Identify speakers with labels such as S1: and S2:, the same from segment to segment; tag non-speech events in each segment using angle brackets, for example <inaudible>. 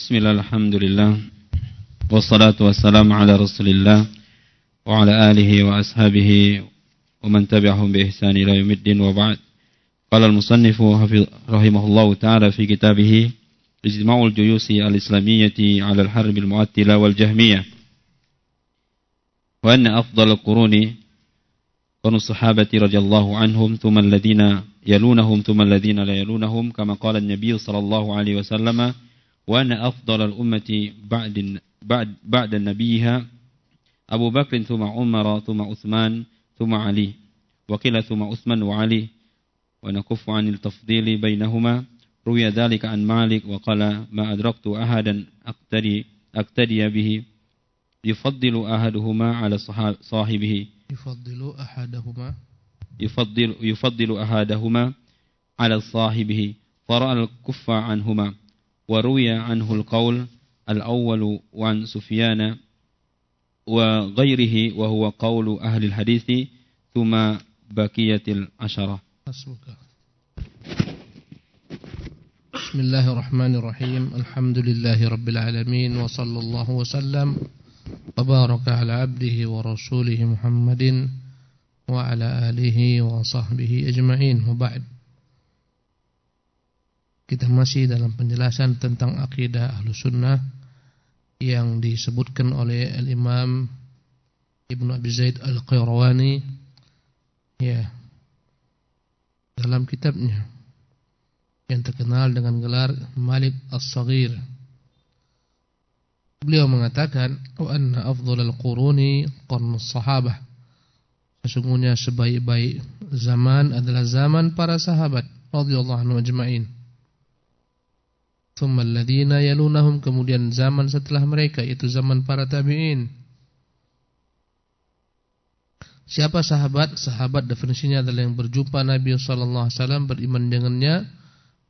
S1: بسم الله الحمد لله والصلاة والسلام على رسول الله وعلى آله وأصحابه ومن تبعهم بإحسان إلى يوم الدين وبعد. قال المصنف رحمه الله تعالى في كتابه اجتماع الجيوش الإسلامية على الحرب المؤتلة والجهمية. وأن أفضل القرون قرن الصحابة رضي الله عنهم ثم الذين يلونهم ثم الذين لا يلونهم كما قال النبي صلى الله عليه وسلم وأن أفضل الأمة بعد بعد بعد نبيها أبو بكر ثم عمر ثم عثمان ثم علي. وقيل ثم عثمان وعلي. ونكف عن التفضيل بينهما. روي ذلك عن مالك وقال ما أدركت أحدا أقتدي أقتدي به. يفضل أحدهما على صاحبه.
S2: يفضل أحدهما.
S1: يفضل يفضل أحدهما على صاحبه. فرأى الكف عنهما. وروي عنه القول الأول عن سفيان وغيره وهو قول أهل الحديث ثم بقية العشرة.
S2: بسم الله الرحمن الرحيم. الحمد لله رب العالمين وصلى الله وسلم وبارك على عبده ورسوله محمد وعلى آله وصحبه أجمعين. وبعد. Kita masih dalam penjelasan tentang akidah ahlu sunnah yang disebutkan oleh Al-Imam Ibnu Abi Zaid Al-Qayrawani ya dalam kitabnya yang terkenal dengan gelar Malik As-Saghir. Beliau mengatakan wa anna afdhalal quruni qarnus sahabah. Sesungguhnya sebaik-baik zaman adalah zaman para sahabat radhiyallahu anhum ajma'in. Thumma yalunahum kemudian zaman setelah mereka itu zaman para tabi'in. Siapa sahabat? Sahabat definisinya adalah yang berjumpa Nabi sallallahu alaihi wasallam beriman dengannya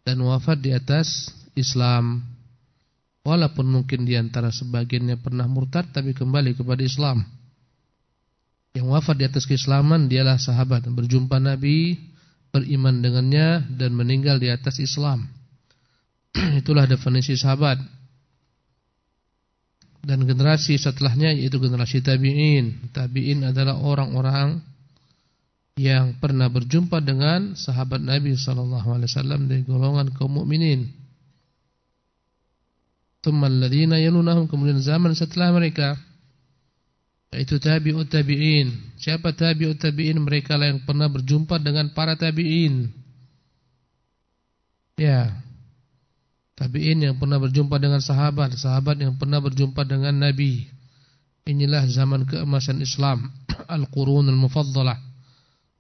S2: dan wafat di atas Islam. Walaupun mungkin di antara sebagiannya pernah murtad tapi kembali kepada Islam. Yang wafat di atas keislaman dialah sahabat berjumpa Nabi, beriman dengannya dan meninggal di atas Islam. <clears throat> Itulah definisi sahabat. Dan generasi setelahnya yaitu generasi tabi'in. Tabi'in adalah orang-orang yang pernah berjumpa dengan sahabat Nabi wasallam dari golongan kaum mukminin. Kemudian zaman setelah mereka yaitu tabi'ut tabi'in. Siapa tabi'ut tabi'in? Mereka lah yang pernah berjumpa dengan para tabi'in. Ya. Tabi'in yang pernah berjumpa dengan sahabat, sahabat yang pernah berjumpa dengan Nabi. Inilah zaman keemasan Islam, <clears throat> al-qurunul mufaddalah.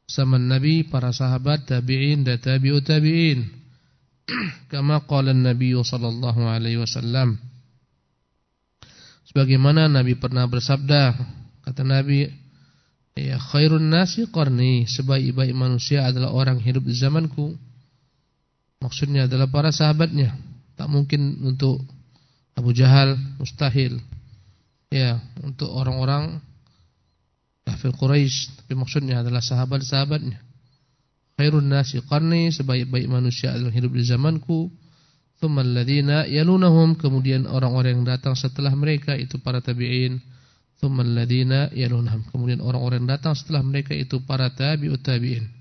S2: Zaman Nabi, para sahabat, tabi'in dan tabi'ut tabi'in. <clears throat> Kama qala Nabi sallallahu alaihi wasallam. Sebagaimana Nabi pernah bersabda, kata Nabi, ya khairun nasi qarni, sebaik-baik manusia adalah orang hidup di zamanku. Maksudnya adalah para sahabatnya. Tak mungkin untuk Abu Jahal, mustahil. Ya, untuk orang-orang kafir Quraisy, tapi maksudnya adalah sahabat-sahabatnya. Khairun nasi qarni, sebaik-baik manusia adalah hidup di zamanku. Tsumma alladziina yalunahum, kemudian orang-orang yang datang setelah mereka itu para tabi'in. Tsumma alladziina yalunahum, kemudian orang-orang yang datang setelah mereka itu para tabi'ut tabi'in.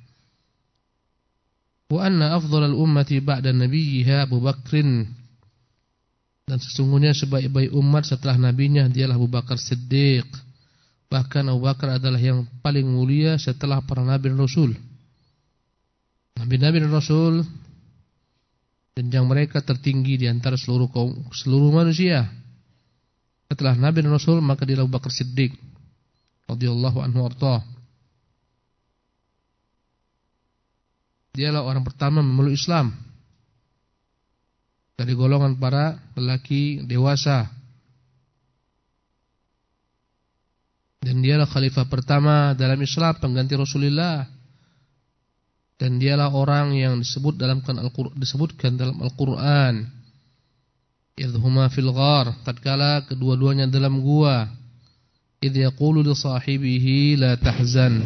S2: Wa anna afdhalal ummati ba'da nabiyha Abu Bakrin dan sesungguhnya sebaik-baik umat setelah nabinya dialah Abu Bakar Siddiq. Bahkan Abu Bakar adalah yang paling mulia setelah para nabi dan rasul. Nabi-nabi dan rasul jenjang mereka tertinggi di antara seluruh kaum seluruh manusia. Setelah nabi dan rasul maka dialah Abu Bakar Siddiq radhiyallahu anhu. Dialah orang pertama memeluk Islam dari golongan para lelaki dewasa. Dan dialah khalifah pertama dalam Islam pengganti Rasulullah. Dan dialah orang yang disebut dalam disebutkan dalam Al-Qur'an. Idhuma fil ghar, tatkala kedua-duanya dalam gua. Idh yaqulu li sahibihi la tahzan.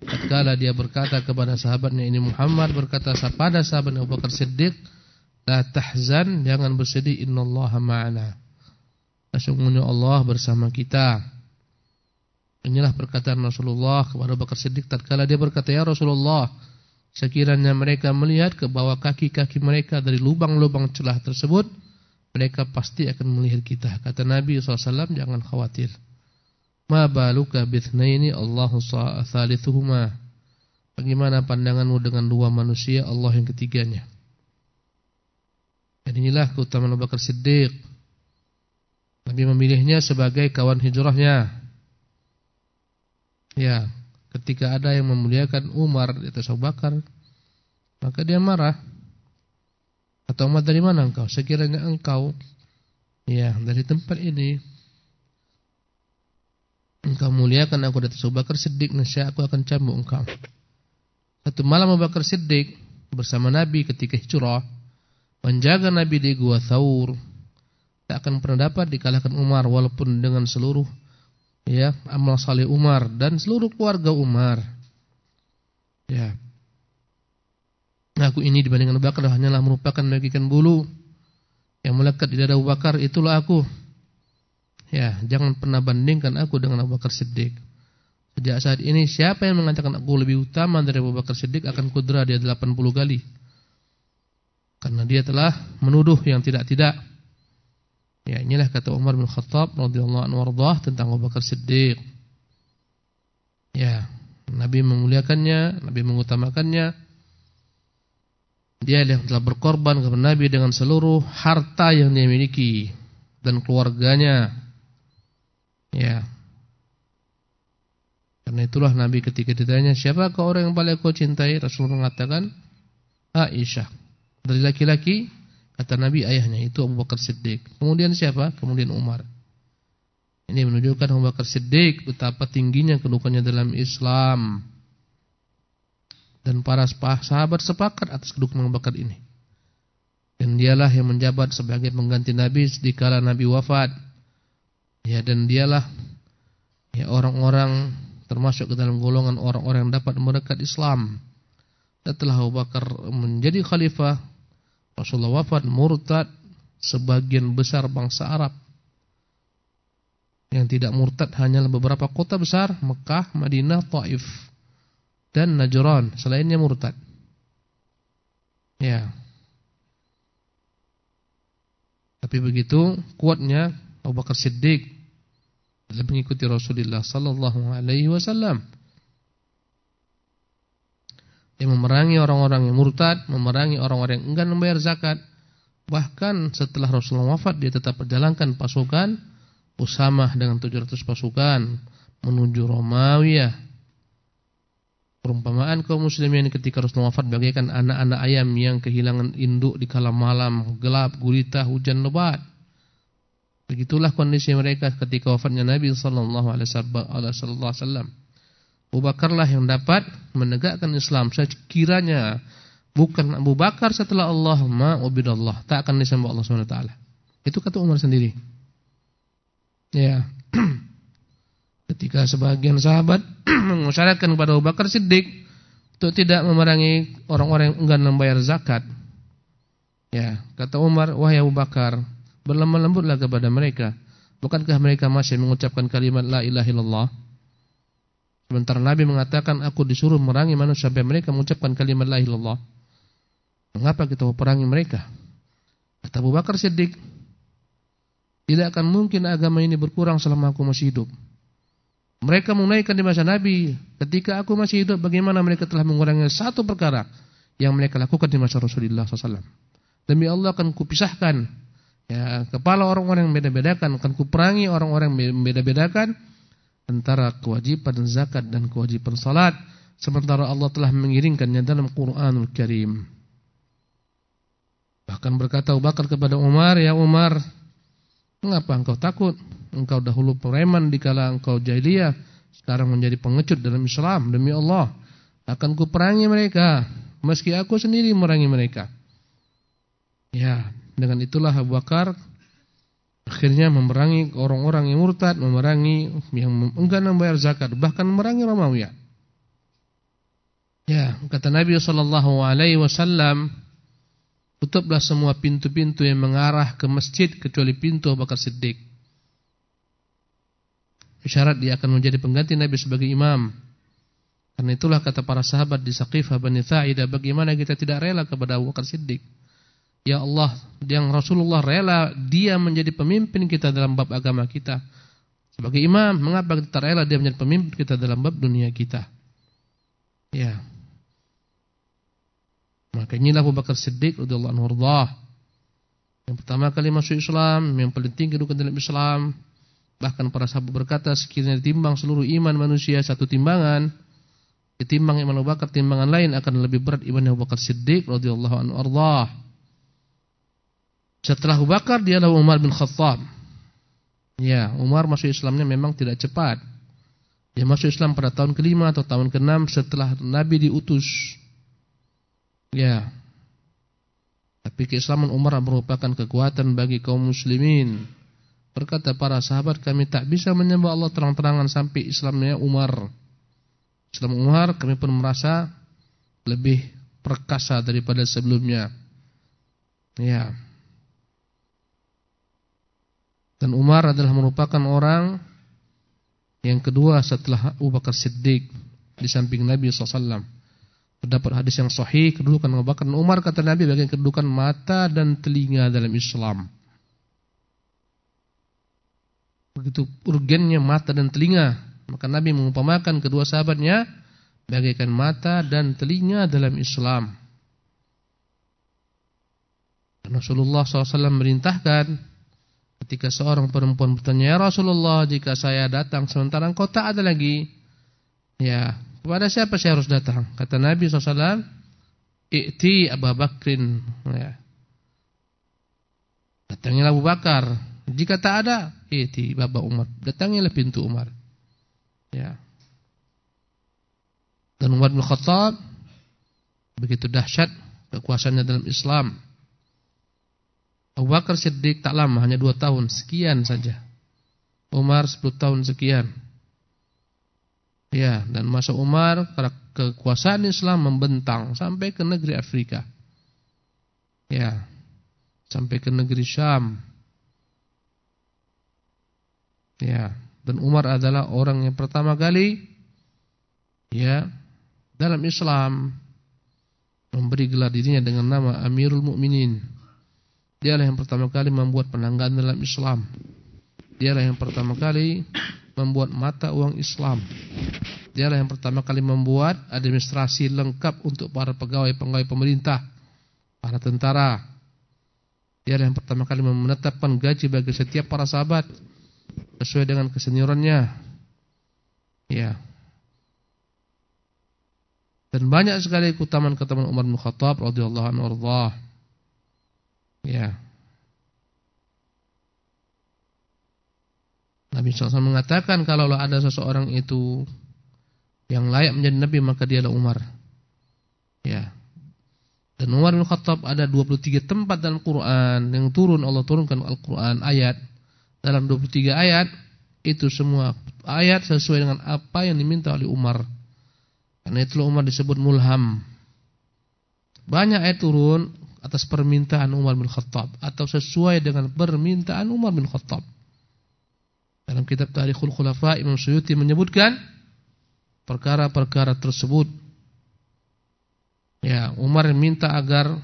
S2: Tatkala dia berkata kepada sahabatnya ini Muhammad berkata pada sahabat Abu Bakar Siddiq, La tahzan, jangan bersedih, innallaha ma'ana. Sesungguhnya Allah bersama kita. Inilah perkataan Rasulullah kepada Bakar Siddiq tatkala dia berkata, "Ya Rasulullah, sekiranya mereka melihat ke bawah kaki-kaki mereka dari lubang-lubang celah tersebut, mereka pasti akan melihat kita." Kata Nabi SAW, "Jangan khawatir." Ma baluka bithnaini Allahu thalithuhuma. Bagaimana pandanganmu dengan dua manusia Allah yang ketiganya? Dan inilah keutamaan Abu Bakar Siddiq. Nabi memilihnya sebagai kawan hijrahnya. Ya, ketika ada yang memuliakan Umar di atas Abu Bakar, maka dia marah. Atau Umar dari mana engkau? Sekiranya engkau ya dari tempat ini engkau muliakan aku di atas Abu Bakar Siddiq, nescaya aku akan cambuk engkau. Satu malam Abu Bakar Siddiq bersama Nabi ketika hijrah menjaga Nabi di Gua Thawr tak akan pernah dapat dikalahkan Umar walaupun dengan seluruh ya amal saleh Umar dan seluruh keluarga Umar. Ya. Aku ini dibandingkan Abu Bakar hanyalah merupakan bagikan bulu yang melekat di dada Abu Bakar itulah aku. Ya, jangan pernah bandingkan aku dengan Abu Bakar Siddiq. Sejak saat ini siapa yang mengatakan aku lebih utama dari Abu Bakar Siddiq akan kudra dia 80 kali. Karena dia telah menuduh yang tidak-tidak. Ya, inilah kata Umar bin Khattab radhiyallahu anhu warḍah tentang Abu Bakar Siddiq. Ya, Nabi memuliakannya, Nabi mengutamakannya. Dia yang telah berkorban kepada Nabi dengan seluruh harta yang dia miliki dan keluarganya. Ya, karena itulah Nabi ketika ditanya, siapakah orang yang paling kau cintai? Rasulullah mengatakan, Aisyah. Dari laki-laki, kata Nabi ayahnya itu Abu Bakar Siddiq. Kemudian siapa? Kemudian Umar. Ini menunjukkan Abu Bakar Siddiq betapa tingginya kedudukannya dalam Islam. Dan para sahabat sepakat atas kedudukan Abu Bakar ini. Dan dialah yang menjabat sebagai pengganti Nabi di kala Nabi wafat. Ya dan dialah ya orang-orang termasuk ke dalam golongan orang-orang yang dapat mendekat Islam. Setelah Abu Bakar menjadi khalifah, Rasulullah wafat murtad sebagian besar bangsa Arab. Yang tidak murtad hanyalah beberapa kota besar, Mekah, Madinah, Taif, dan Najran. Selainnya murtad. Ya. Tapi begitu kuatnya Abu Bakar Siddiq dalam mengikuti Rasulullah sallallahu alaihi wasallam. Dia memerangi orang-orang yang murtad, memerangi orang-orang yang enggan membayar zakat. Bahkan setelah Rasulullah wafat dia tetap berjalankan pasukan Usamah dengan 700 pasukan menuju Romawi. Perumpamaan kaum muslimin ketika Rasulullah wafat bagaikan anak-anak ayam yang kehilangan induk di kala malam gelap gulita hujan lebat. Begitulah kondisi mereka ketika wafatnya Nabi sallallahu alaihi wasallam. Abu Bakarlah yang dapat menegakkan Islam sekiranya bukan Abu Bakar setelah Allah ma ubidallah tak akan disembah Allah taala. Itu kata Umar sendiri. Ya. <clears throat> Ketika sebagian sahabat <clears throat> mengisyaratkan kepada Abu Bakar Siddiq untuk tidak memerangi orang-orang yang enggan membayar zakat. Ya, kata Umar, wahai Abu Bakar, berlemah lembutlah kepada mereka. Bukankah mereka masih mengucapkan kalimat la ilaha illallah? Sementara Nabi mengatakan aku disuruh merangi manusia sampai mereka mengucapkan kalimat la ilaha illallah. Mengapa kita perangi mereka? Kata Abu Bakar Siddiq, tidak akan mungkin agama ini berkurang selama aku masih hidup. Mereka menaikkan di masa Nabi. Ketika aku masih hidup, bagaimana mereka telah mengurangi satu perkara yang mereka lakukan di masa Rasulullah SAW. Demi Allah akan kupisahkan Ya, kepala orang-orang yang beda-bedakan akan kuperangi orang-orang yang beda-bedakan antara kewajiban zakat dan kewajiban salat sementara Allah telah mengiringkannya dalam Qur'anul Karim. Bahkan berkata Abu Bakar kepada Umar, "Ya Umar, mengapa engkau takut? Engkau dahulu preman di kala engkau jahiliyah, sekarang menjadi pengecut dalam Islam. Demi Allah, akan kuperangi mereka, meski aku sendiri merangi mereka." Ya, dengan itulah Abu Bakar akhirnya memerangi orang-orang yang murtad, memerangi yang enggan membayar zakat, bahkan memerangi Romawi. Ya, kata Nabi sallallahu alaihi wasallam, Tutuplah semua pintu-pintu yang mengarah ke masjid kecuali pintu Abu Bakar Siddiq. Isyarat dia akan menjadi pengganti Nabi sebagai imam. Karena itulah kata para sahabat di Saqifah Bani Tha'idah, bagaimana kita tidak rela kepada Abu Bakar Siddiq. Ya Allah, yang Rasulullah rela dia menjadi pemimpin kita dalam bab agama kita. Sebagai imam, mengapa kita rela dia menjadi pemimpin kita dalam bab dunia kita? Ya. Maka inilah Abu Bakar Siddiq radhiyallahu anhu Yang pertama kali masuk Islam, yang paling tinggi kedudukan dalam Islam. Bahkan para sahabat berkata sekiranya ditimbang seluruh iman manusia satu timbangan, ditimbang iman Abu Bakar timbangan lain akan lebih berat iman Abu Bakar Siddiq radhiyallahu anhu. Setelah Abu Bakar dialah Umar bin Khattab. Ya, Umar masuk Islamnya memang tidak cepat. Dia masuk Islam pada tahun kelima atau tahun keenam setelah Nabi diutus. Ya. Tapi keislaman Umar merupakan kekuatan bagi kaum muslimin. Berkata para sahabat kami tak bisa menyembah Allah terang-terangan sampai Islamnya Umar. Islam Umar kami pun merasa lebih perkasa daripada sebelumnya. Ya. Dan Umar adalah merupakan orang yang kedua setelah Abu Bakar Siddiq di samping Nabi SAW. Terdapat hadis yang sahih kedudukan Abu Bakar dan Umar kata Nabi bagian kedudukan mata dan telinga dalam Islam. Begitu urgennya mata dan telinga, maka Nabi mengumpamakan kedua sahabatnya bagaikan mata dan telinga dalam Islam. Rasulullah SAW merintahkan ketika seorang perempuan bertanya, "Ya Rasulullah, jika saya datang sementara engkau tak ada lagi, ya kepada siapa saya harus datang? Kata Nabi SAW, I'ti Abu Bakrin. Ya. Datangilah Abu Bakar. Jika tak ada, i'ti Baba Umar. Datangilah pintu Umar. Ya. Dan Umar bin Khattab begitu dahsyat kekuasaannya dalam Islam. Abu Bakar Siddiq tak lama, hanya dua tahun, sekian saja. Umar sepuluh tahun sekian. Ya, dan masa Umar kekuasaan Islam membentang sampai ke negeri Afrika. Ya. Sampai ke negeri Syam. Ya, dan Umar adalah orang yang pertama kali ya dalam Islam memberi gelar dirinya dengan nama Amirul Mukminin. Dialah yang pertama kali membuat penanggalan dalam Islam. Dialah yang pertama kali membuat mata uang Islam. Dialah yang pertama kali membuat administrasi lengkap untuk para pegawai-pegawai pemerintah, para tentara. Dialah yang pertama kali menetapkan gaji bagi setiap para sahabat sesuai dengan keseniorannya. Ya. Dan banyak sekali keutamaan-keutamaan Umar bin Khattab radhiyallahu anhu. Ya. Nabi SAW mengatakan kalau ada seseorang itu yang layak menjadi nabi maka dialah Umar. Ya. Dan Umar bin Khattab ada 23 tempat dalam Quran yang turun Allah turunkan Al-Quran ayat dalam 23 ayat itu semua ayat sesuai dengan apa yang diminta oleh Umar. Karena itulah Umar disebut mulham. Banyak ayat turun atas permintaan Umar bin Khattab atau sesuai dengan permintaan Umar bin Khattab. Dalam kitab Tarikhul Khulafa Imam Suyuti menyebutkan perkara-perkara tersebut. Ya, Umar minta agar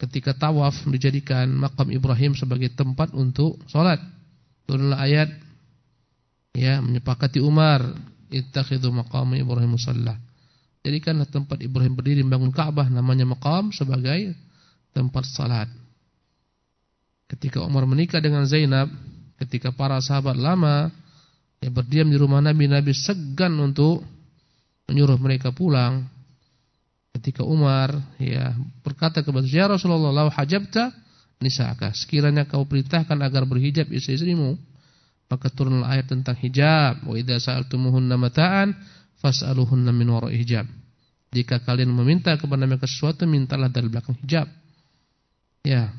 S2: ketika tawaf dijadikan makam Ibrahim sebagai tempat untuk sholat. Turunlah ayat ya menyepakati Umar ittakhidhu maqam Ibrahim musalla. Jadikanlah tempat Ibrahim berdiri membangun Ka'bah namanya makam sebagai tempat salat. Ketika Umar menikah dengan Zainab, ketika para sahabat lama yang berdiam di rumah Nabi, Nabi segan untuk menyuruh mereka pulang. Ketika Umar ya berkata kepada Ya Rasulullah, "Lau hajabta nisa'aka." Sekiranya kau perintahkan agar berhijab istri-istrimu, maka turunlah ayat tentang hijab. Wa idza sa'altumuhunna mata'an fas'aluhunna min wara'i hijab. Jika kalian meminta kepada mereka sesuatu, mintalah dari belakang hijab. Ya,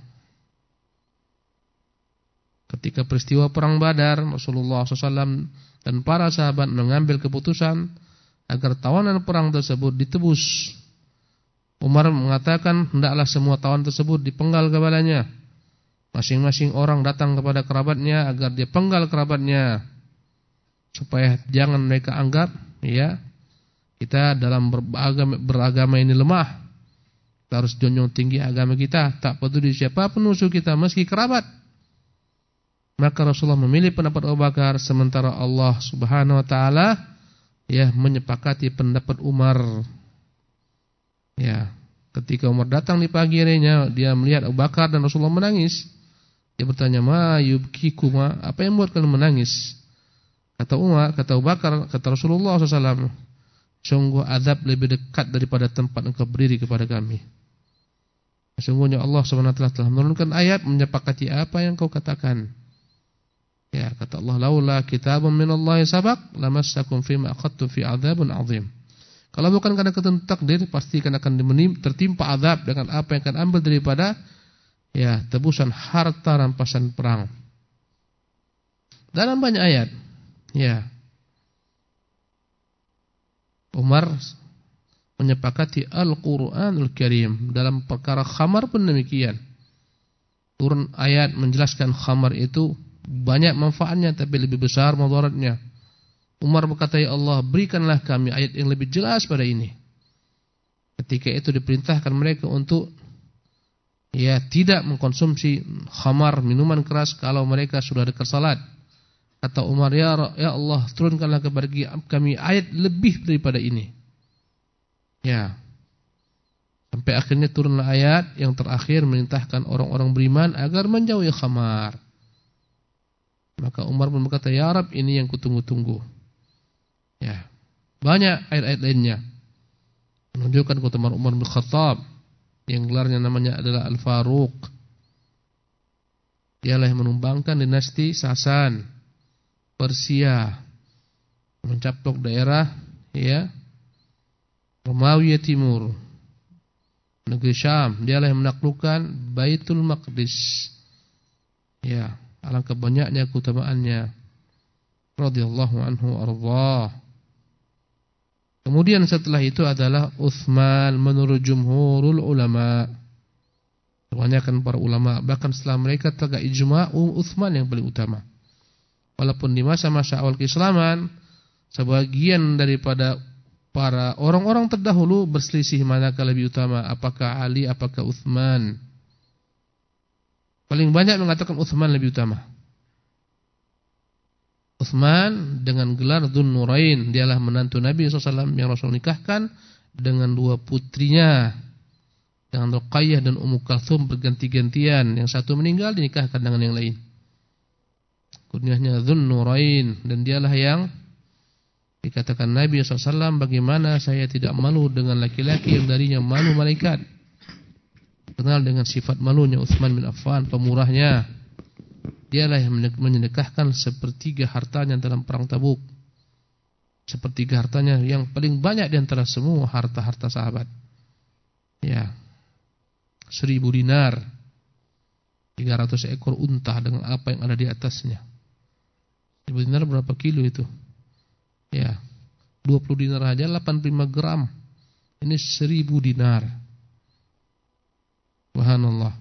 S2: Ketika peristiwa perang Badar, Rasulullah SAW dan para sahabat mengambil keputusan agar tawanan perang tersebut ditebus Umar mengatakan hendaklah semua tawan tersebut dipenggal kepalanya. Masing-masing orang datang kepada kerabatnya agar dia penggal kerabatnya. Supaya jangan mereka anggap ya kita dalam beragama, beragama ini lemah. Kita harus junjung tinggi agama kita, tak peduli siapa penusuh kita meski kerabat. Maka Rasulullah memilih pendapat Abu Bakar sementara Allah Subhanahu wa taala ya menyepakati pendapat Umar Ya, ketika Umar datang di pagi harinya, dia melihat Abu Bakar dan Rasulullah menangis. Dia bertanya, "Ma yubkikuma? Apa yang membuat kalian menangis?" Kata Umar, kata Abu Bakar, kata Rasulullah SAW, "Sungguh azab lebih dekat daripada tempat engkau berdiri kepada kami." Sesungguhnya Allah SWT telah menurunkan ayat menyepakati apa yang kau katakan. Ya, kata Allah, "Laula kitabun minallahi sabaq lamassakum fima akhadtum fi adzabun 'adzim." Kalau bukan karena ketentuan takdir, pasti akan tertimpa azab dengan apa yang akan ambil daripada ya tebusan harta rampasan perang. Dalam banyak ayat, ya Umar menyepakati Al-Qur'anul Karim dalam perkara khamar pun demikian. Turun ayat menjelaskan khamar itu banyak manfaatnya tapi lebih besar mudaratnya. Umar berkata, Ya Allah, berikanlah kami ayat yang lebih jelas pada ini. Ketika itu diperintahkan mereka untuk ya tidak mengkonsumsi khamar, minuman keras kalau mereka sudah dekat salat. Kata Umar, Ya, ya Allah, turunkanlah kepada kami ayat lebih daripada ini. Ya. Sampai akhirnya turunlah ayat yang terakhir merintahkan orang-orang beriman agar menjauhi khamar. Maka Umar pun berkata, Ya Rab, ini yang kutunggu-tunggu. Ya. Banyak ayat-ayat lainnya menunjukkan keutamaan Umar bin Khattab yang gelarnya namanya adalah Al-Faruq. Dialah yang menumbangkan dinasti Sasan, Persia, mencaplok daerah ya Romawi Timur, negeri Syam. Dialah yang menaklukkan Baitul Maqdis. Ya, alangkah banyaknya keutamaannya. Radhiyallahu anhu arḍah. Kemudian setelah itu adalah Uthman menurut jumhurul ulama. Kebanyakan para ulama bahkan setelah mereka tegak ijma Uthman yang paling utama. Walaupun di masa-masa awal keislaman sebagian daripada para orang-orang terdahulu berselisih manakah lebih utama, apakah Ali apakah Uthman. Paling banyak mengatakan Uthman lebih utama. Uthman dengan gelar Dhun Nurain. Dialah menantu Nabi SAW yang Rasul nikahkan dengan dua putrinya. Dengan Ruqayyah dan Ummu Kalthum berganti-gantian. Yang satu meninggal dinikahkan dengan yang lain. Kunyahnya Dhun Nurain. Dan dialah yang dikatakan Nabi SAW bagaimana saya tidak malu dengan laki-laki yang darinya malu malaikat. Kenal dengan sifat malunya Uthman bin Affan, pemurahnya. Dialah yang menyedekahkan sepertiga hartanya dalam perang Tabuk. Sepertiga hartanya yang paling banyak di antara semua harta-harta sahabat. Ya. Seribu dinar. 300 ekor unta dengan apa yang ada di atasnya. Seribu dinar berapa kilo itu? Ya. 20 dinar aja 85 gram. Ini seribu dinar. Subhanallah.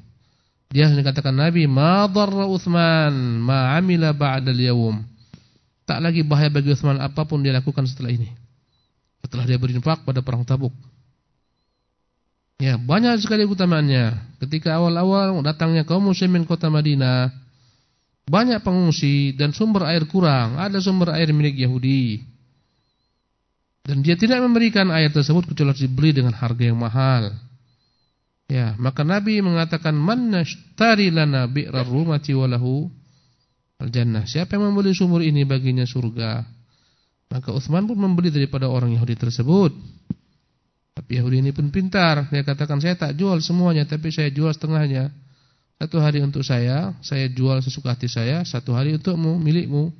S2: Dia dikatakan Nabi, "Ma dharra Utsman ma 'amila ba'dal yawm." Tak lagi bahaya bagi Utsman apa pun dia lakukan setelah ini. Setelah dia berinfak pada perang Tabuk. Ya, banyak sekali keutamaannya. Ketika awal-awal datangnya kaum muslimin kota Madinah, banyak pengungsi dan sumber air kurang. Ada sumber air milik Yahudi. Dan dia tidak memberikan air tersebut kecuali dibeli dengan harga yang mahal. Ya, maka Nabi mengatakan man nashtari lana bi'rar rumati walahu al-jannah. Siapa yang membeli sumur ini baginya surga. Maka Utsman pun membeli daripada orang Yahudi tersebut. Tapi Yahudi ini pun pintar. Dia katakan saya tak jual semuanya tapi saya jual setengahnya. Satu hari untuk saya, saya jual sesuka hati saya, satu hari untukmu, milikmu.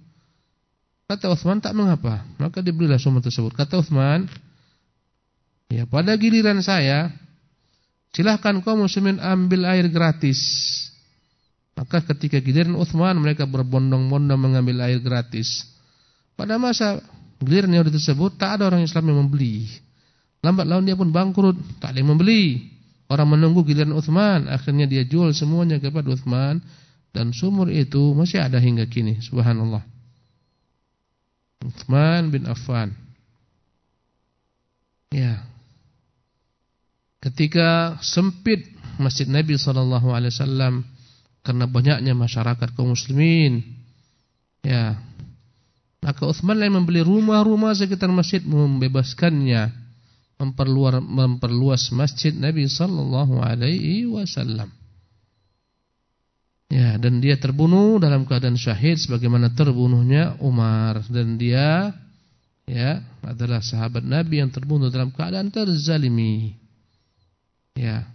S2: Kata Utsman tak mengapa, maka dibelilah sumur tersebut. Kata Utsman, ya pada giliran saya Silahkan kaum muslimin ambil air gratis. Maka ketika giliran Uthman mereka berbondong-bondong mengambil air gratis. Pada masa giliran Yahudi tersebut tak ada orang Islam yang membeli. Lambat laun dia pun bangkrut, tak ada yang membeli. Orang menunggu giliran Uthman, akhirnya dia jual semuanya kepada Uthman dan sumur itu masih ada hingga kini. Subhanallah. Uthman bin Affan. Ya. Ketika sempit Masjid Nabi wasallam karena banyaknya masyarakat kaum muslimin. Ya. Maka Uthman yang membeli rumah-rumah sekitar masjid membebaskannya memperluas memperluas masjid Nabi sallallahu alaihi wasallam. Ya, dan dia terbunuh dalam keadaan syahid sebagaimana terbunuhnya Umar dan dia ya adalah sahabat Nabi yang terbunuh dalam keadaan terzalimi. Ya.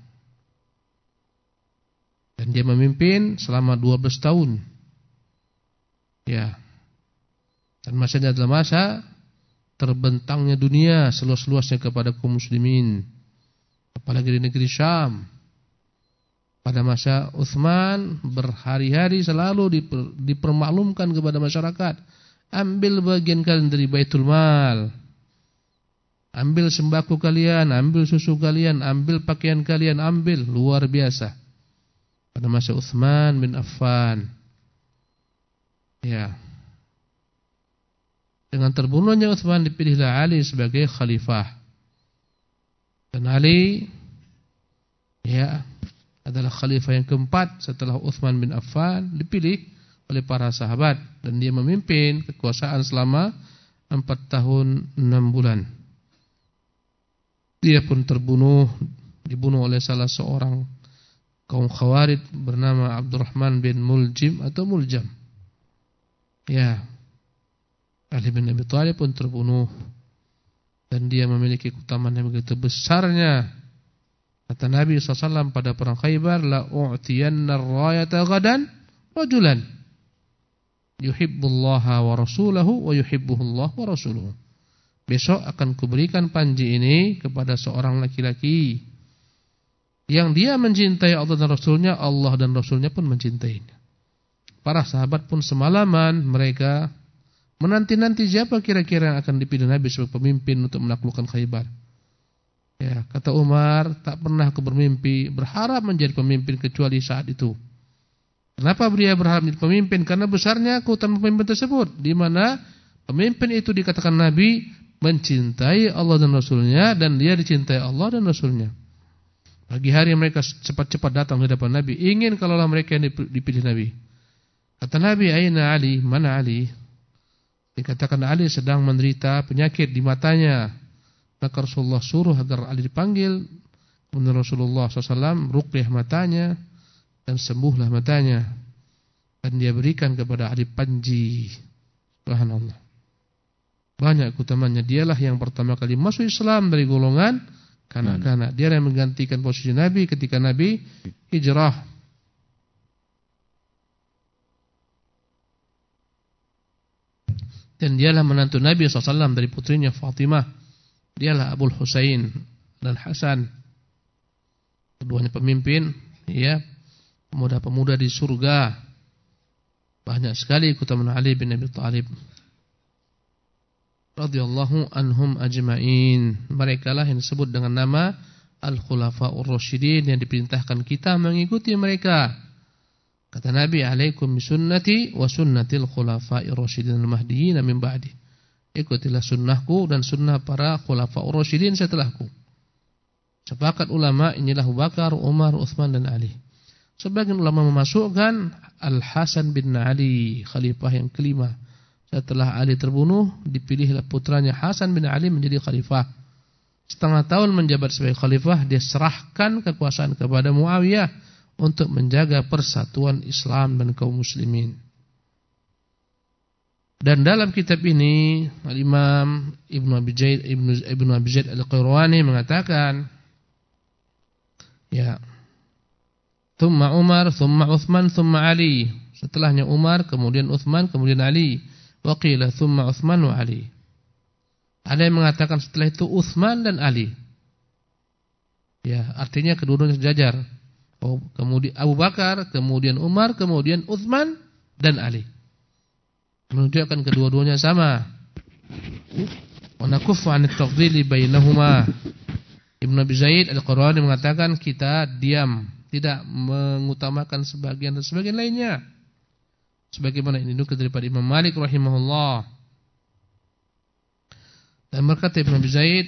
S2: Dan dia memimpin selama 12 tahun. Ya. Dan masanya adalah masa terbentangnya dunia seluas-luasnya kepada kaum muslimin. Apalagi di negeri Syam. Pada masa Uthman berhari-hari selalu diper, dipermaklumkan kepada masyarakat. Ambil bagian kalian dari baitul mal. Ambil sembako kalian ambil susu kalian ambil pakaian kalian ambil. Luar biasa. Pada masa Uthman bin Affan. Ya dengan terbunuhnya Uthman dipilihlah Ali sebagai khalifah. Dan Ali ya adalah khalifah yang keempat setelah Uthman bin Affan dipilih oleh para sahabat dan dia memimpin kekuasaan selama empat tahun enam bulan. Dia pun terbunuh dibunuh oleh salah seorang kaum khawarid bernama Abdurrahman bin Muljim atau Muljam. Ya, Ali bin Abi Thalib pun terbunuh dan dia memiliki keutamaan yang begitu besarnya. Kata Nabi SAW pada perang Khaybar, la u'tiyanna ar-rayata ghadan rajulan yuhibbullaha wa rasulahu wa yuhibbuhullah wa rasuluhu. Besok akan kuberikan panji ini kepada seorang laki-laki yang dia mencintai Allah dan Rasulnya, Allah dan Rasulnya pun mencintainya. Para sahabat pun semalaman mereka Menanti-nanti siapa kira-kira yang akan dipilih Nabi sebagai pemimpin untuk menaklukkan Khaybar. Ya, kata Umar, tak pernah aku bermimpi berharap menjadi pemimpin kecuali saat itu. Kenapa beliau berharap menjadi pemimpin? Karena besarnya keutamaan pemimpin tersebut, di mana pemimpin itu dikatakan Nabi mencintai Allah dan Rasulnya dan dia dicintai Allah dan Rasulnya. Pagi hari mereka cepat-cepat datang ke depan Nabi, ingin kalaulah mereka yang dipilih Nabi. Kata Nabi, Aina Ali, mana Ali? Dikatakan Ali sedang menderita penyakit di matanya. Maka Rasulullah suruh agar Ali dipanggil. Kemudian Rasulullah SAW ruqyah matanya dan sembuhlah matanya. Dan dia berikan kepada Ali panji. Subhanallah. Banyak keutamanya. Dialah yang pertama kali masuk Islam dari golongan kanak-kanak. Dia yang menggantikan posisi Nabi ketika Nabi hijrah Dan dialah menantu Nabi SAW dari putrinya Fatimah. Dialah Abu Husain dan Hasan. Keduanya pemimpin, ya, pemuda-pemuda di surga. Banyak sekali keutamaan Ali bin Abi Thalib. Radhiyallahu anhum ajma'in. Mereka lah yang disebut dengan nama Al-Khulafa'ur Rasyidin yang diperintahkan kita mengikuti mereka. Kata Nabi, "Alaikum bisunnati wa sunnatil khulafa'ir rasyidin al-mahdiyyin min ba'di." Ikutilah sunnahku dan sunnah para khulafa'ur rasyidin setelahku. Sepakat ulama inilah Bakar, Umar, Uthman dan Ali. Sebagian ulama memasukkan Al-Hasan bin Ali, khalifah yang kelima. Setelah Ali terbunuh, dipilihlah putranya Hasan bin Ali menjadi khalifah. Setengah tahun menjabat sebagai khalifah, dia serahkan kekuasaan kepada Muawiyah untuk menjaga persatuan Islam dan kaum muslimin. Dan dalam kitab ini Al-Imam Ibnu Abi Zaid Ibnu Ibnu Abi Zaid Al-Qayrawani mengatakan ya Thumma Umar, thumma Uthman, thumma Ali. Setelahnya Umar, kemudian Uthman, kemudian Ali. Wa qila thumma Uthman wa Ali. Ada yang mengatakan setelah itu Uthman dan Ali. Ya, artinya kedua-duanya sejajar. Oh, kemudian Abu Bakar, kemudian Umar, kemudian Uthman dan Ali. Menunjukkan kedua-duanya sama. Wa nakuffu 'an at-tafdhili bainahuma. Ibnu Abi Zaid Al-Qurani mengatakan kita diam, tidak mengutamakan sebagian dan sebagian lainnya. Sebagaimana ini nukil daripada Imam Malik rahimahullah. Dan berkata Ibnu Abi Zaid,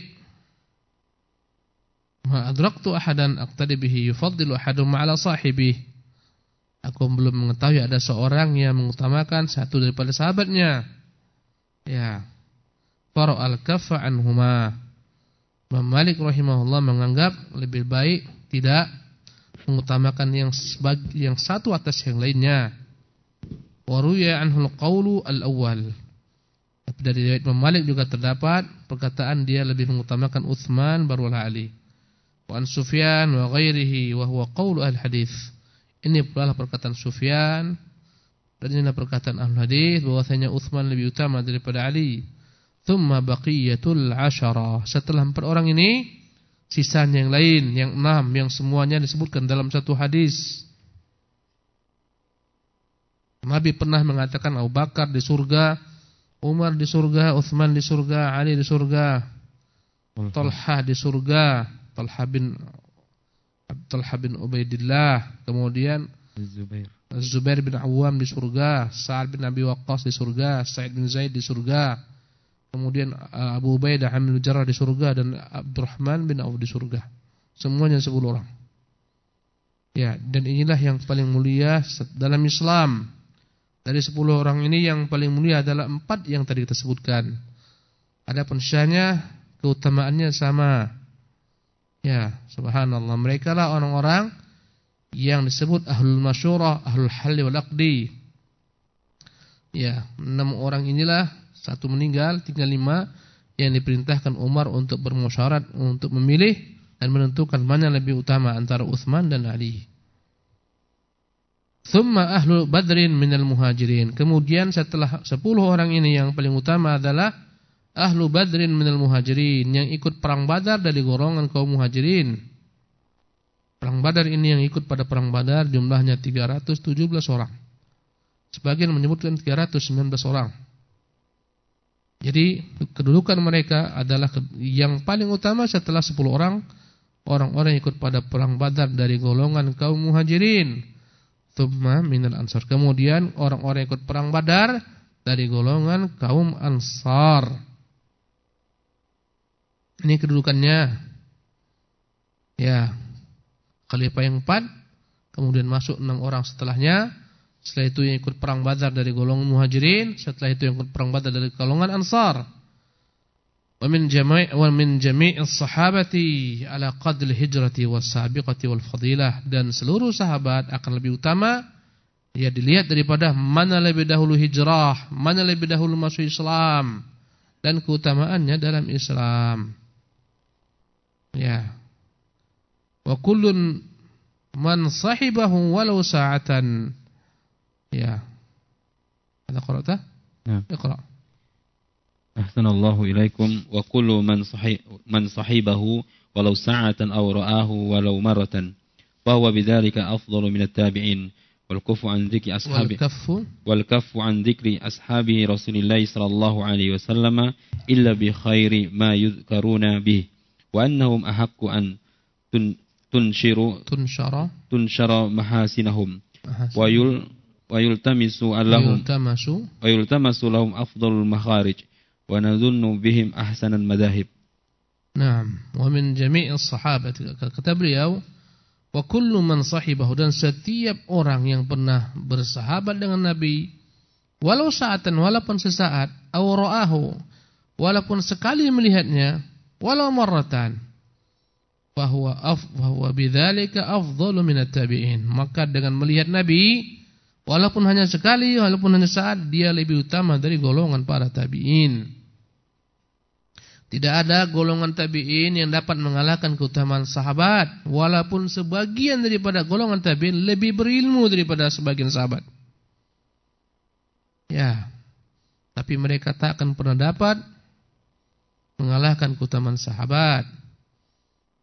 S2: "Ma adraktu ahadan aqtadi bihi yufaddilu ahadum 'ala sahibihi." Aku belum mengetahui ada seorang yang mengutamakan satu daripada sahabatnya. Ya. Faro al-kaffa anhuma. Imam Malik rahimahullah menganggap lebih baik tidak mengutamakan yang yang satu atas yang lainnya. Waruya anhul qawlu al-awwal. Dari Imam Malik juga terdapat perkataan dia lebih mengutamakan Utsman baru Ali. Wa an Sufyan wa ghairihi wa huwa qawlu al-hadis. Ini adalah perkataan Sufyan dan ini adalah perkataan ahli hadis bahwasanya Utsman lebih utama daripada Ali. Thumma baqiyatul ashara. Setelah empat orang ini, sisanya yang lain, yang enam, yang semuanya disebutkan dalam satu hadis. Nabi pernah mengatakan Abu Bakar di surga, Umar di surga, Uthman di surga, Ali di surga, Talha di surga, Talha bin Talha bin Ubaidillah, kemudian Zubair. Zubair bin Awam di surga, Sa'ad bin Abi Waqqas di surga, Sa'id bin Zaid di surga, Kemudian uh, Abu Ubaidah Hamil Jarrah di surga dan Abdurrahman bin Auf di surga. Semuanya 10 orang. Ya, dan inilah yang paling mulia dalam Islam. Dari 10 orang ini yang paling mulia adalah empat yang tadi kita sebutkan. Ada pensyahnya keutamaannya sama. Ya, subhanallah. Mereka lah orang-orang yang disebut ahlul masyurah, ahlul halli wal aqdi. Ya, enam orang inilah satu meninggal, tinggal lima yang diperintahkan Umar untuk bermusyarat untuk memilih dan menentukan mana lebih utama antara Uthman dan Ali. Thumma ahlu badrin minal muhajirin. Kemudian setelah sepuluh orang ini yang paling utama adalah ahlu badrin minal muhajirin yang ikut perang badar dari golongan kaum muhajirin. Perang badar ini yang ikut pada perang badar jumlahnya 317 orang. Sebagian menyebutkan 319 orang. Jadi kedudukan mereka adalah yang paling utama setelah 10 orang orang-orang ikut pada perang Badar dari golongan kaum Muhajirin. Tsumma minal Ansar. Kemudian orang-orang ikut perang Badar dari golongan kaum Ansar. Ini kedudukannya. Ya. Khalifah yang 4 kemudian masuk 6 orang setelahnya setelah itu yang ikut perang Badar dari golongan Muhajirin, setelah itu yang ikut perang Badar dari golongan Ansar. Wa min jami' sahabati ala qadri hijrati was-sabiqati wal fadilah dan seluruh sahabat akan lebih utama ya dilihat daripada mana lebih dahulu hijrah, mana lebih dahulu masuk Islam dan keutamaannya dalam Islam. Ya. Wa kullun man sahibahu walau sa'atan Ya. Ada qara'ta?
S1: Ya. Iqra. Ahsanallahu ilaikum wa kullu man sahih man sahibahu walau sa'atan aw ra'ahu walau maratan fa huwa bidzalika afdalu min at-tabi'in wal kaffu an dzikri ashabi wal kaffu wal kaffu an dzikri ashabi Rasulillah sallallahu alaihi wasallam illa bi khairi ma yudhkaruna bih wa annahum ahaqqu an tunshiru tunshara. tunshara mahasinahum. Wa yul wa yultamisu lahum. Wa yultamasu lahum afdalul makharij. Wa nadhunnu bihim ahsanal madahib.
S2: Naam, wa min jami'i sahabat. Kata beliau wa kullu man sahibahu. Dan setiap orang yang pernah bersahabat dengan Nabi walau saatan walaupun sesaat aw ra'ahu walaupun sekali melihatnya walau marratan bahwa af bahwa bidzalika afdalu minat tabi'in maka dengan melihat Nabi Walaupun hanya sekali, walaupun hanya saat, dia lebih utama dari golongan para tabi'in. Tidak ada golongan tabi'in yang dapat mengalahkan keutamaan sahabat. Walaupun sebagian daripada golongan tabi'in lebih berilmu daripada sebagian sahabat. Ya, tapi mereka tak akan pernah dapat mengalahkan keutamaan sahabat.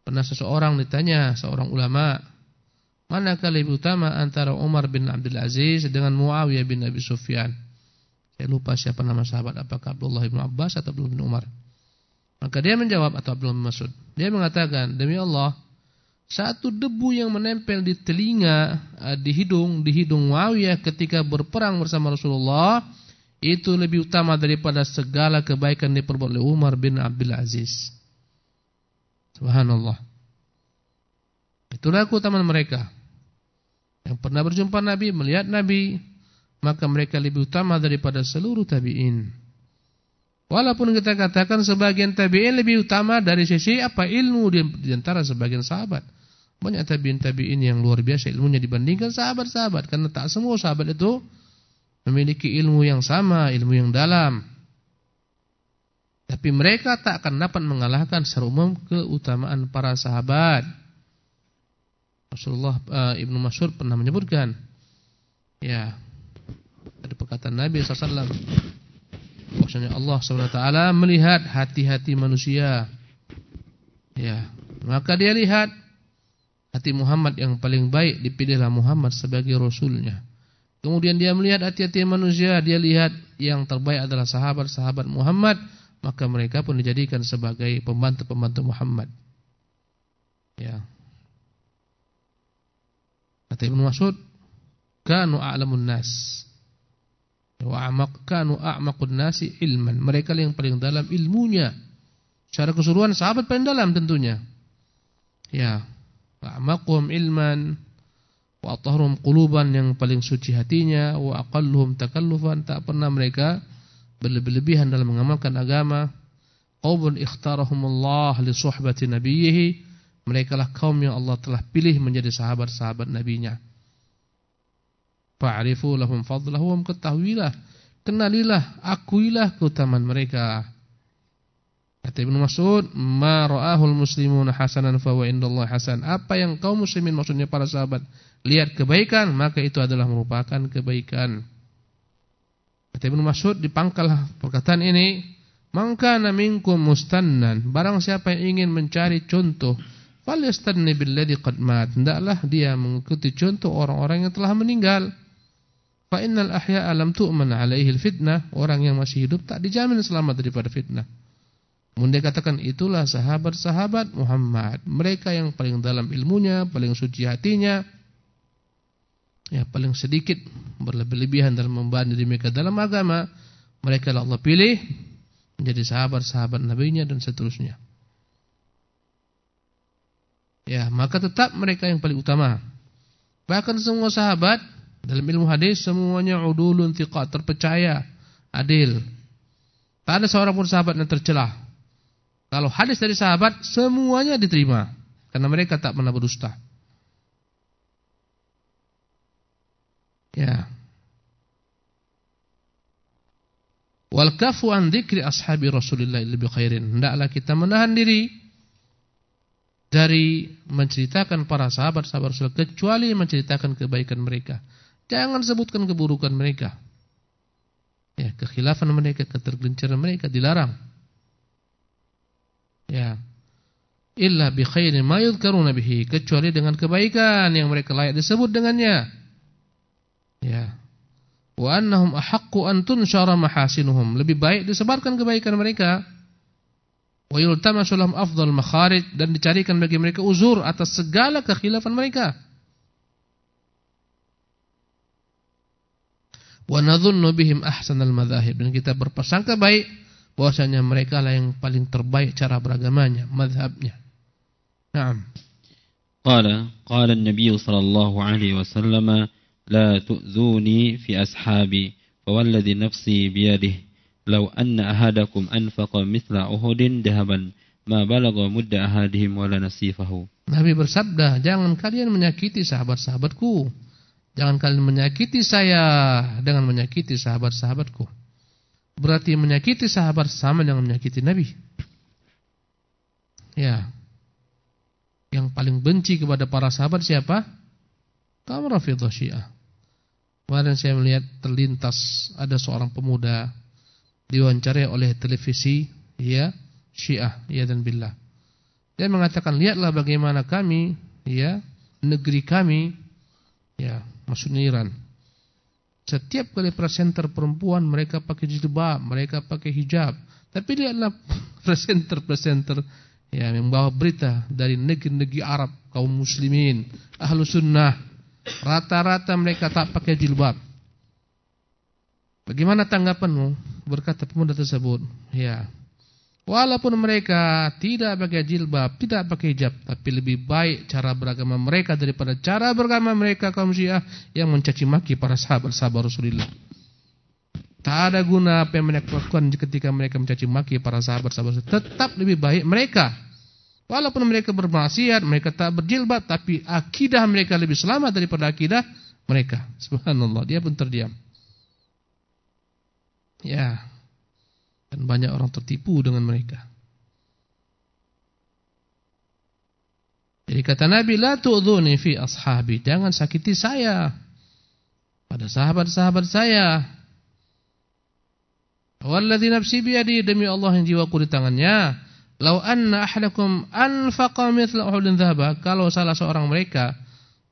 S2: Pernah seseorang ditanya, seorang ulama, Manakah lebih utama antara Umar bin Abdul Aziz dengan Muawiyah bin Abi Sufyan? Saya lupa siapa nama sahabat, apakah Abdullah bin Abbas atau Abdullah bin Umar. Maka dia menjawab atau Abdullah bin Mas'ud. Dia mengatakan, demi Allah, satu debu yang menempel di telinga, eh, di hidung, di hidung Muawiyah ketika berperang bersama Rasulullah, itu lebih utama daripada segala kebaikan diperbuat oleh Umar bin Abdul Aziz. Subhanallah. Itulah keutamaan mereka. Yang pernah berjumpa Nabi, melihat Nabi, maka mereka lebih utama daripada seluruh tabi'in. Walaupun kita katakan sebagian tabi'in lebih utama dari sisi apa ilmu di antara sebagian sahabat. Banyak tabi'in tabi'in yang luar biasa ilmunya dibandingkan sahabat-sahabat karena tak semua sahabat itu memiliki ilmu yang sama, ilmu yang dalam. Tapi mereka tak akan dapat mengalahkan secara umum keutamaan para sahabat. Rasulullah uh, Ibnu Mas'ud pernah menyebutkan ya ada perkataan Nabi sallallahu Bahwasanya Allah SWT melihat hati-hati manusia. Ya, maka dia lihat hati Muhammad yang paling baik dipilihlah Muhammad sebagai rasulnya. Kemudian dia melihat hati-hati manusia, dia lihat yang terbaik adalah sahabat-sahabat Muhammad, maka mereka pun dijadikan sebagai pembantu-pembantu Muhammad. Ya. Kata Ibnu Mas'ud, kanu a'lamun nas. Wa kanu a'maqun nasi ilman. Mereka yang paling dalam ilmunya. Secara keseluruhan sahabat paling dalam tentunya. Ya. A'maquhum ilman wa atahrum quluban yang paling suci hatinya wa aqalluhum takallufan tak pernah mereka berlebih-lebihan dalam mengamalkan agama. Qaumun ikhtarahumullah li suhbati nabiyhi. Mereka lah kaum yang Allah telah pilih menjadi sahabat-sahabat nabinya. Fa'rifu lahum fadlahum ketahuilah, kenalilah, akuilah keutamaan mereka. Kata Ibnu Mas'ud, "Ma ra'ahul muslimuna hasanan fa wa indallahi hasan." Apa yang kaum muslimin maksudnya para sahabat lihat kebaikan, maka itu adalah merupakan kebaikan. Kata Ibnu Mas'ud di pangkal perkataan ini, "Man kana minkum mustannan." Barang siapa yang ingin mencari contoh, falyastanni billadhi qad mat. Hendaklah dia mengikuti contoh orang-orang yang telah meninggal. Fa innal ahya'a lam tu'man 'alaihi fitnah. Orang yang masih hidup tak dijamin selamat daripada fitnah. Kemudian katakan itulah sahabat-sahabat Muhammad. Mereka yang paling dalam ilmunya, paling suci hatinya. Ya, paling sedikit berlebih-lebihan dalam membantu diri mereka dalam agama. Mereka Allah pilih menjadi sahabat-sahabat nabinya dan seterusnya. Ya, maka tetap mereka yang paling utama. Bahkan semua sahabat dalam ilmu hadis semuanya udulun thiqat, terpercaya, adil. Tak ada seorang pun sahabat yang tercelah. Kalau hadis dari sahabat semuanya diterima karena mereka tak pernah berdusta. Ya. Wal kafu an dzikri ashabi Rasulillah lebih khairin. Hendaklah kita menahan diri dari menceritakan para sahabat-sahabat Rasul kecuali menceritakan kebaikan mereka. Jangan sebutkan keburukan mereka. Ya, kekhilafan mereka, ketergelinciran mereka dilarang. Ya. Illa bi khairin ma bihi, kecuali dengan kebaikan yang mereka layak disebut dengannya. Ya. Wa annahum ahaqqu an tunshara mahasinuhum, lebih baik disebarkan kebaikan mereka. Wa yultamasu lahum afdal makharij dan dicarikan bagi mereka uzur atas segala kekhilafan mereka. wa nadhunnu bihim ahsanal madzahib dan kita berprasangka baik bahwasanya mereka lah yang paling terbaik cara beragamanya, mazhabnya. Naam.
S1: Qala qala an-nabiy sallallahu alaihi wasallam la tu'zuni fi ashabi fawalladhi nafsi biyadihi law anna ahadakum anfaqa mithla uhudin dahaban ma balagha mudda ahadihim wala nasifahu.
S2: Nabi bersabda, jangan kalian menyakiti sahabat-sahabatku Jangan kalian menyakiti saya dengan menyakiti sahabat-sahabatku. Berarti menyakiti sahabat sama dengan menyakiti Nabi. Ya. Yang paling benci kepada para sahabat siapa? Kaum Rafidhah Syiah. Kemarin saya melihat terlintas ada seorang pemuda diwawancarai oleh televisi ya Syiah ya dan billah. Dia mengatakan lihatlah bagaimana kami ya negeri kami ya maksudnya Iran. Setiap kali presenter perempuan mereka pakai jilbab, mereka pakai hijab. Tapi dia adalah <laughs> presenter-presenter ya, membawa berita dari negeri-negeri Arab, kaum muslimin, ahlu sunnah. Rata-rata mereka tak pakai jilbab. Bagaimana tanggapanmu? Berkata pemuda tersebut. Ya, Walaupun mereka tidak pakai jilbab, tidak pakai hijab, tapi lebih baik cara beragama mereka daripada cara beragama mereka kaum Syiah yang mencaci maki para sahabat-sahabat Rasulullah. Tak ada guna apa yang mereka lakukan ketika mereka mencaci maki para sahabat-sahabat. Tetap lebih baik mereka. Walaupun mereka bermaksiat, mereka tak berjilbab, tapi akidah mereka lebih selamat daripada akidah mereka. <laughs> Subhanallah, dia pun terdiam. Ya, dan banyak orang tertipu dengan mereka. Jadi kata Nabi, La tu'dhuni fi ashabi. Jangan sakiti saya. Pada sahabat-sahabat saya. Walladhi nafsi biyadi demi Allah yang jiwaku di tangannya. Lau anna ahlakum anfaqa mithla uhudin dhaba. Kalau salah seorang mereka,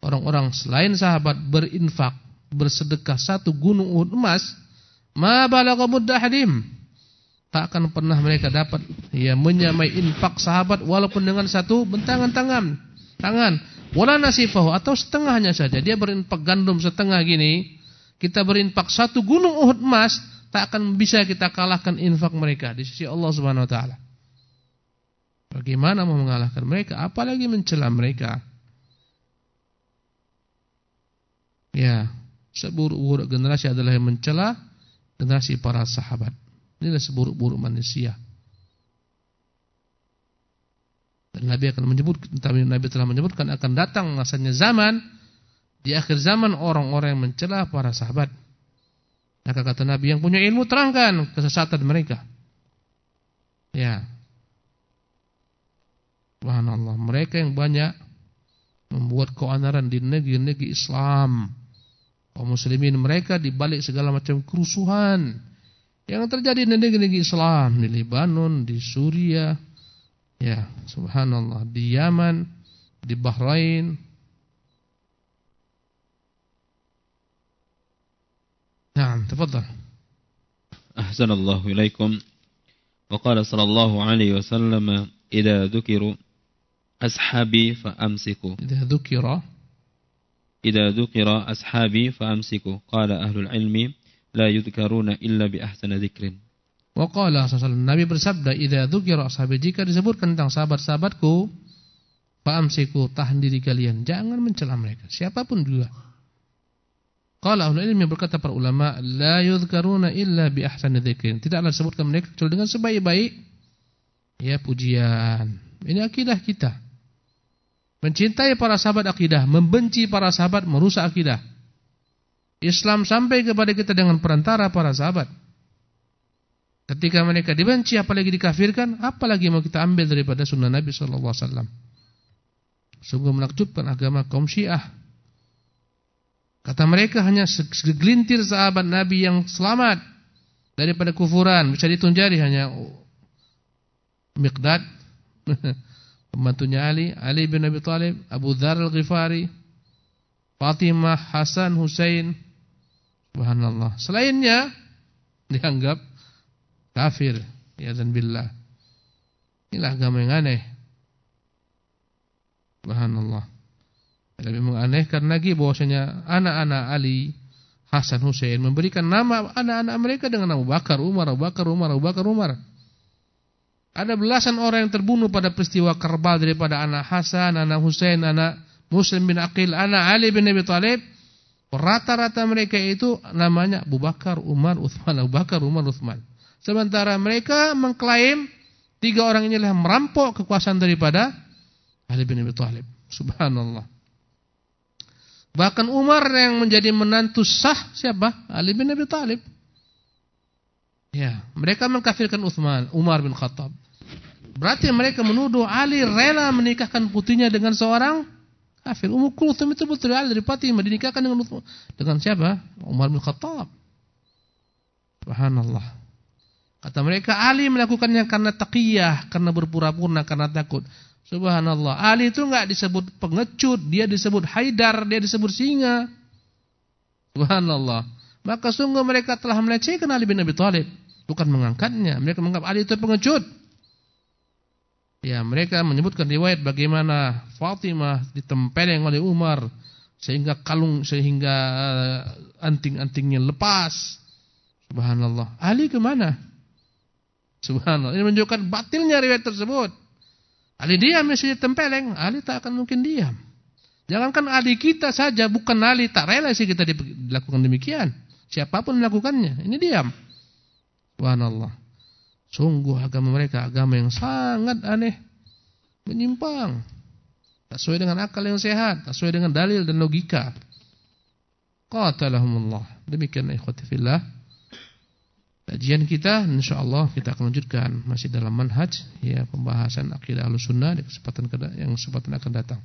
S2: orang-orang selain sahabat berinfak, bersedekah satu gunung Uhud emas, ma balagha muddahadim tak akan pernah mereka dapat ya menyamai infak sahabat walaupun dengan satu bentangan tangan tangan. Wala nasifahu atau setengahnya saja. Dia berinfak gandum setengah gini kita berinfak satu gunung Uhud emas tak akan bisa kita kalahkan infak mereka. Di sisi Allah Subhanahu wa taala bagaimana mau mengalahkan mereka apalagi mencela mereka ya seburuk-buruk generasi adalah yang mencela generasi para sahabat Inilah seburuk-buruk manusia. Dan Nabi akan menyebut, Nabi telah menyebutkan akan datang masanya zaman di akhir zaman orang-orang yang mencela para sahabat. Maka kata Nabi yang punya ilmu terangkan kesesatan mereka. Ya. Subhanallah, mereka yang banyak membuat keonaran di negeri-negeri Islam. Kaum muslimin mereka dibalik segala macam kerusuhan yang terjadi di negeri-negeri Islam di Lebanon, di Suria, ya, subhanallah, di Yaman, di Bahrain. Naam, tafadhal.
S1: Ahsanallahu ilaikum. وقال صلى الله عليه وسلم إذا ذكروا ashabi fa
S2: amsiku. Idza
S1: dzukira idza dzukira ashabi fa amsiku. Qala ahlul ilmi la yudkaruna illa bi ahsani dzikrin.
S2: Wa qala Nabi bersabda idza dzukira ashabi jika disebutkan tentang sahabat-sahabatku fa amsiku tahan diri kalian jangan mencela mereka siapa pun juga. Qala ahlul ilmi berkata para ulama la yudkaruna illa bi ahsani dzikrin. Tidaklah disebutkan mereka kecuali dengan sebaik-baik ya pujian. Ini akidah kita. Mencintai para sahabat akidah, membenci para sahabat merusak akidah. Islam sampai kepada kita dengan perantara para sahabat. Ketika mereka dibenci apalagi dikafirkan, apalagi mau kita ambil daripada sunnah Nabi sallallahu alaihi wasallam. Sungguh menakjubkan agama kaum Syiah. Kata mereka hanya segelintir sahabat Nabi yang selamat daripada kufuran, bisa dihitung jari hanya Miqdad <laughs> pembantunya Ali, Ali bin Abi Thalib, Abu Dzar Al-Ghifari, Fatimah, Hasan, Husain, Subhanallah. Selainnya dianggap kafir. Ya dan billah. Inilah agama yang aneh. Subhanallah. Lebih menganehkan lagi bahwasanya anak-anak Ali, Hasan, Hussein memberikan nama anak-anak mereka dengan Abu Bakar, Umar, Bakar, Umar, Bakar, Umar. Ada belasan orang yang terbunuh pada peristiwa Karbal daripada anak Hasan, anak Hussein, anak Muslim bin Aqil, anak Ali bin Abi Thalib Rata-rata mereka itu namanya Abu Bakar, Umar, Uthman, Abu Bakar, Umar, Uthman. Sementara mereka mengklaim tiga orang inilah merampok kekuasaan daripada Ali bin Abi Thalib. Subhanallah. Bahkan Umar yang menjadi menantu sah siapa? Ali bin Abi Thalib. Ya, mereka mengkafirkan Uthman, Umar bin Khattab. Berarti mereka menuduh Ali rela menikahkan putrinya dengan seorang kafir. Ummu Kulthum itu putri Ali dari Fatimah dinikahkan dengan dengan siapa? Umar bin Khattab. Subhanallah. Kata mereka Ali melakukannya karena taqiyah, karena berpura-pura, karena takut. Subhanallah. Ali itu enggak disebut pengecut, dia disebut haidar, dia disebut singa. Subhanallah. Maka sungguh mereka telah melecehkan Ali bin Abi Thalib. bukan mengangkatnya. Mereka menganggap Ali itu pengecut. Ya, mereka menyebutkan riwayat bagaimana Fatimah ditempeleng oleh Umar sehingga kalung sehingga eh, anting-antingnya lepas. Subhanallah. Ali ke mana? Subhanallah. Ini menunjukkan batilnya riwayat tersebut. Ali diam mesti ditempeleng, Ali tak akan mungkin diam. Jangankan Ali kita saja, bukan Ali tak rela sih kita dilakukan demikian. Siapa pun melakukannya, ini diam. Subhanallah. Sungguh agama mereka agama yang sangat aneh. Menyimpang. Tak sesuai dengan akal yang sehat. Tak sesuai dengan dalil dan logika. Qatalahumullah. Demikian ikhwati fillah. Kajian kita insyaAllah kita akan lanjutkan. Masih dalam manhaj. Ya pembahasan akidah al-sunnah. Di kesempatan yang kesempatan akan datang.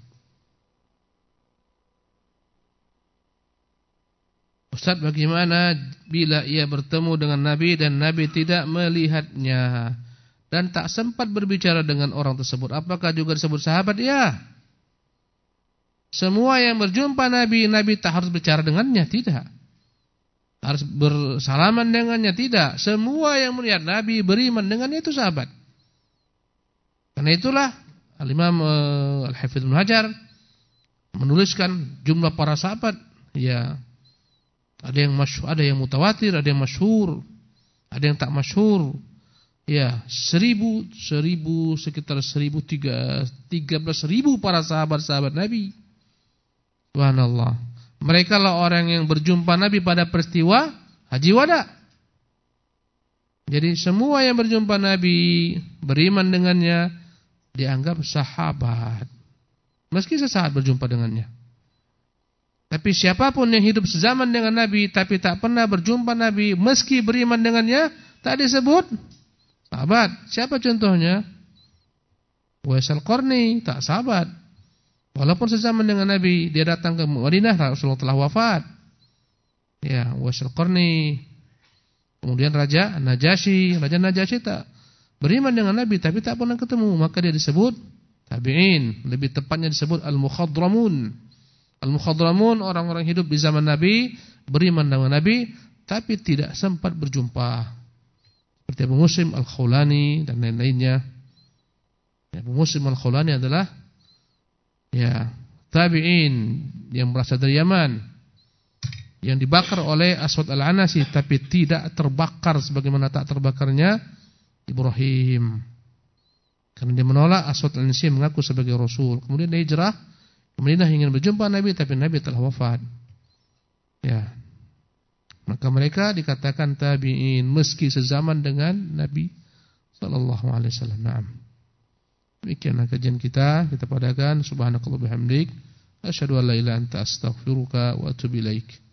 S2: Ustaz bagaimana bila ia bertemu dengan Nabi dan Nabi tidak melihatnya? Dan tak sempat berbicara dengan orang tersebut. Apakah juga disebut sahabat? Ya. Semua yang berjumpa Nabi Nabi tak harus bicara dengannya tidak. Harus bersalaman dengannya tidak. Semua yang melihat Nabi beriman dengannya itu sahabat. Karena itulah Al-Imam uh, Al-Hafidz Hajar menuliskan jumlah para sahabat. Ya ada yang masyhur, ada yang mutawatir, ada yang masyhur, ada yang tak masyhur. Ya, seribu, seribu, sekitar seribu tiga, tiga belas ribu para sahabat-sahabat Nabi. Subhanallah. Mereka lah orang yang berjumpa Nabi pada peristiwa Haji Wada. Jadi semua yang berjumpa Nabi, beriman dengannya, dianggap sahabat. Meski sesaat berjumpa dengannya. Tapi siapa pun yang hidup sezaman dengan Nabi tapi tak pernah berjumpa Nabi meski beriman dengannya tak disebut sahabat. Siapa contohnya? Waisal Qarni, tak sahabat. Walaupun sezaman dengan Nabi, dia datang ke Madinah, Rasulullah telah wafat. Ya, Waisal Qarni. Kemudian Raja Najasyi, Raja Najasyi tak beriman dengan Nabi tapi tak pernah ketemu, maka dia disebut tabi'in. Lebih tepatnya disebut al-mukhadramun. Al-Mukhadramun orang-orang hidup di zaman Nabi beriman dengan Nabi tapi tidak sempat berjumpa. Seperti Abu Muslim Al-Khawlani dan lain-lainnya. Abu Muslim Al-Khawlani adalah ya tabi'in yang berasal dari Yaman yang dibakar oleh Aswad Al-Anasi tapi tidak terbakar sebagaimana tak terbakarnya Ibrahim. Karena dia menolak Aswad Al-Anasi mengaku sebagai Rasul. Kemudian dia hijrah Madinah ingin berjumpa Nabi tapi Nabi telah wafat. Ya. Maka mereka dikatakan tabi'in meski sezaman dengan Nabi sallallahu alaihi wasallam. Naam. Demikianlah kajian kita, kita padakan subhanakallah bihamdik asyhadu an la ilaha illa anta astaghfiruka wa atubu ilaika.